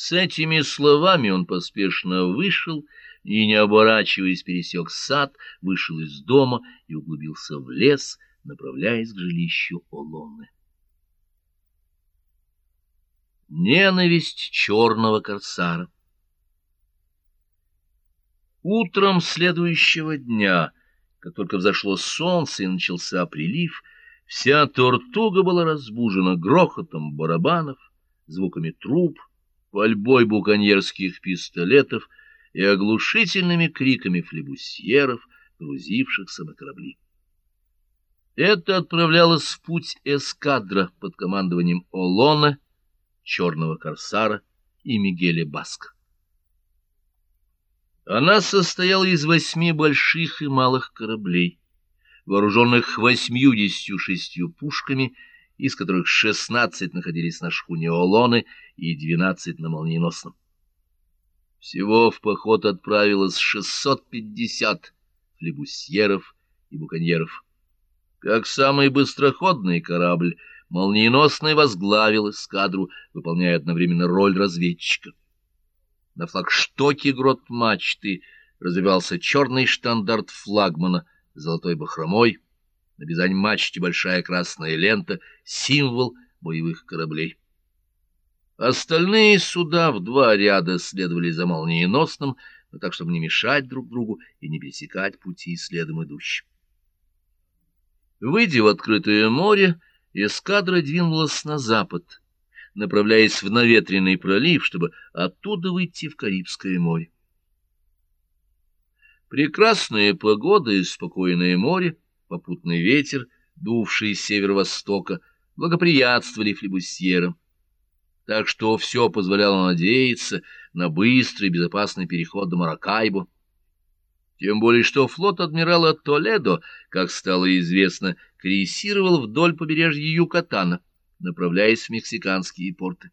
С этими словами он поспешно вышел и, не оборачиваясь, пересек сад, вышел из дома и углубился в лес, направляясь к жилищу Олоны. Ненависть черного корсара Утром следующего дня, как только взошло солнце и начался прилив, вся Тортуга была разбужена грохотом барабанов, звуками труб, пальбой буконьерских пистолетов и оглушительными криками флебусьеров, грузившихся на корабли. Это отправлялась в путь эскадра под командованием Олона, Черного Корсара и Мигеля Баска. Она состояла из восьми больших и малых кораблей, вооруженных восьмьюдесятью шестью пушками, из которых шестнадцать находились на шхуне Олоны и двенадцать на молниеносном. Всего в поход отправилось шестьсот пятьдесят флебусьеров и буконьеров. Как самый быстроходный корабль, молниеносный возглавил эскадру, выполняя одновременно роль разведчика. На флагштоке грот мачты развивался черный штандарт флагмана с золотой бахромой, на бизань мачте большая красная лента, символ боевых кораблей. Остальные суда в два ряда следовали за молниеносным, но так, чтобы не мешать друг другу и не пересекать пути следом идущим. Выйдя в открытое море, эскадра двинулась на запад, направляясь в наветренный пролив, чтобы оттуда выйти в Карибское море. Прекрасная погода и спокойное море, попутный ветер, дувший с северо-востока, благоприятствовали флебусьерам. Так что все позволяло надеяться на быстрый безопасный переход до Маракайбо. Тем более, что флот адмирала Толедо, как стало известно, крейсировал вдоль побережья Юкатана направляясь в мексиканские порты.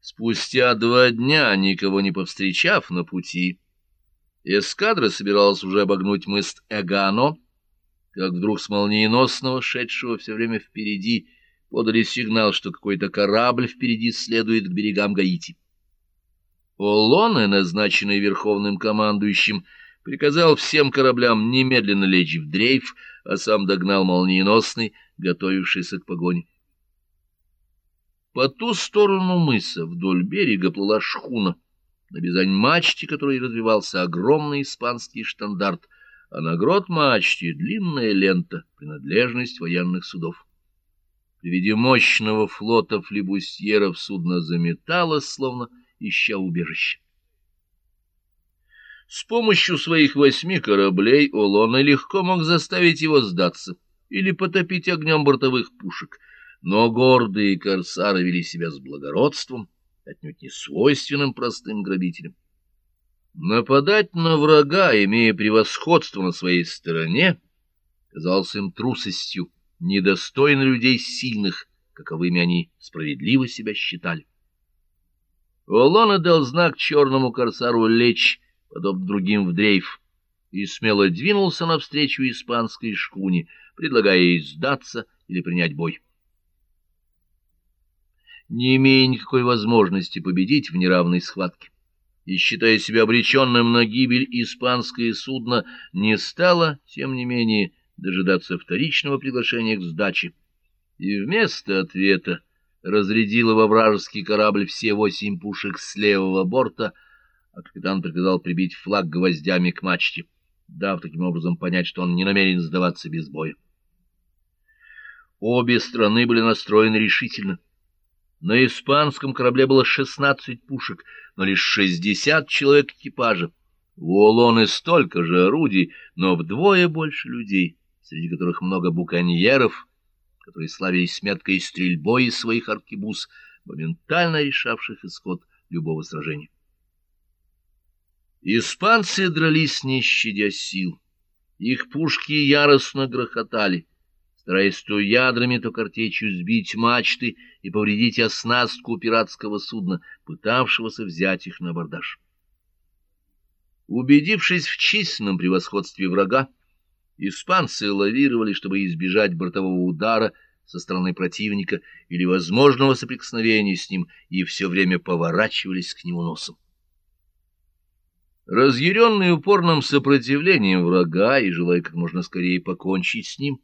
Спустя два дня, никого не повстречав на пути, эскадра собиралась уже обогнуть мыс Эгано, как вдруг с молниеносного, шедшего все время впереди, подали сигнал, что какой-то корабль впереди следует к берегам Гаити. Олоне, назначенный верховным командующим, приказал всем кораблям немедленно лечь в дрейф, а сам догнал молниеносный, готовившийся к погоне. По ту сторону мыса вдоль берега плыла шхуна, на бизань-мачте которой развивался огромный испанский штандарт, а на грот-мачте длинная лента, принадлежность военных судов. При виде мощного флота флебусьеров судно заметалось, словно ища убежище. С помощью своих восьми кораблей Олона легко мог заставить его сдаться или потопить огнем бортовых пушек, но гордые корсары вели себя с благородством, отнюдь не свойственным простым грабителям. Нападать на врага, имея превосходство на своей стороне, казалось им трусостью, недостойно людей сильных, каковыми они справедливо себя считали. Олона дал знак черному корсару лечь, подобно другим в дрейф, и смело двинулся навстречу испанской шкуне, предлагая ей сдаться или принять бой. Не имея никакой возможности победить в неравной схватке, и считая себя обреченным на гибель, испанское судно не стало, тем не менее, дожидаться вторичного приглашения к сдаче, и вместо ответа разрядило во вражеский корабль все восемь пушек с левого борта — а капитан приказал прибить флаг гвоздями к мачте, дав таким образом понять, что он не намерен сдаваться без боя. Обе страны были настроены решительно. На испанском корабле было шестнадцать пушек, но лишь шестьдесят человек экипажа. У Олоны столько же орудий, но вдвое больше людей, среди которых много буконьеров, которые славились меткой стрельбой из своих аркебуз, моментально решавших исход любого сражения. Испанцы дрались, не щадя сил. Их пушки яростно грохотали, стараясь то ядрами, то картечью сбить мачты и повредить оснастку пиратского судна, пытавшегося взять их на абордаж. Убедившись в численном превосходстве врага, испанцы лавировали, чтобы избежать бортового удара со стороны противника или возможного соприкосновения с ним и все время поворачивались к нему носом. Разъяренный упорным сопротивлением врага и желая как можно скорее покончить с ним,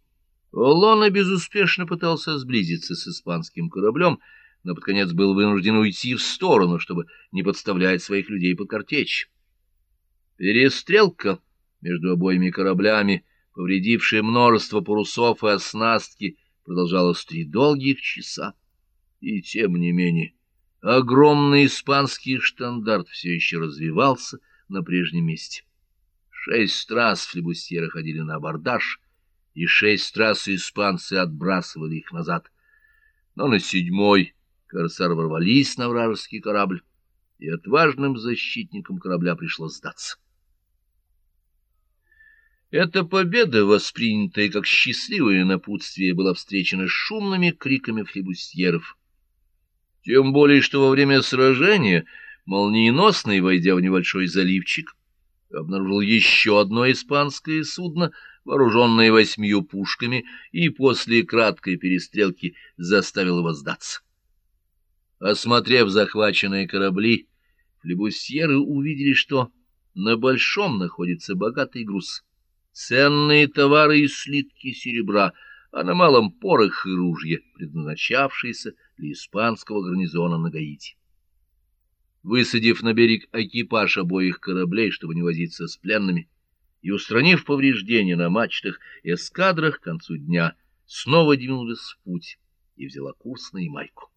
Олона безуспешно пытался сблизиться с испанским кораблем, но под конец был вынужден уйти в сторону, чтобы не подставлять своих людей под картечь. Перестрелка между обоими кораблями, повредившая множество парусов и оснастки, продолжалась три долгих часа. И тем не менее, огромный испанский штандарт все еще развивался на прежнем месте. Шесть раз флебустьеры ходили на абордаж, и шесть раз испанцы отбрасывали их назад. Но на седьмой корсар ворвались на вражеский корабль, и отважным защитникам корабля пришлось сдаться. Эта победа, воспринятая как счастливое напутствие, была встречена шумными криками флебустьеров. Тем более, что во время сражения молниеносный, войдя в небольшой заливчик, обнаружил еще одно испанское судно, вооруженное восьмью пушками, и после краткой перестрелки заставил его сдаться. Осмотрев захваченные корабли, флебусьеры увидели, что на большом находится богатый груз — ценные товары и слитки серебра, а на малом порох и ружья, предназначавшиеся для испанского гарнизона на Гаити. Высадив на берег экипаж обоих кораблей, чтобы не возиться с пленными, и устранив повреждения на мачтах эскадрах к концу дня, снова двинулась в путь и взяла курс на Ямайку.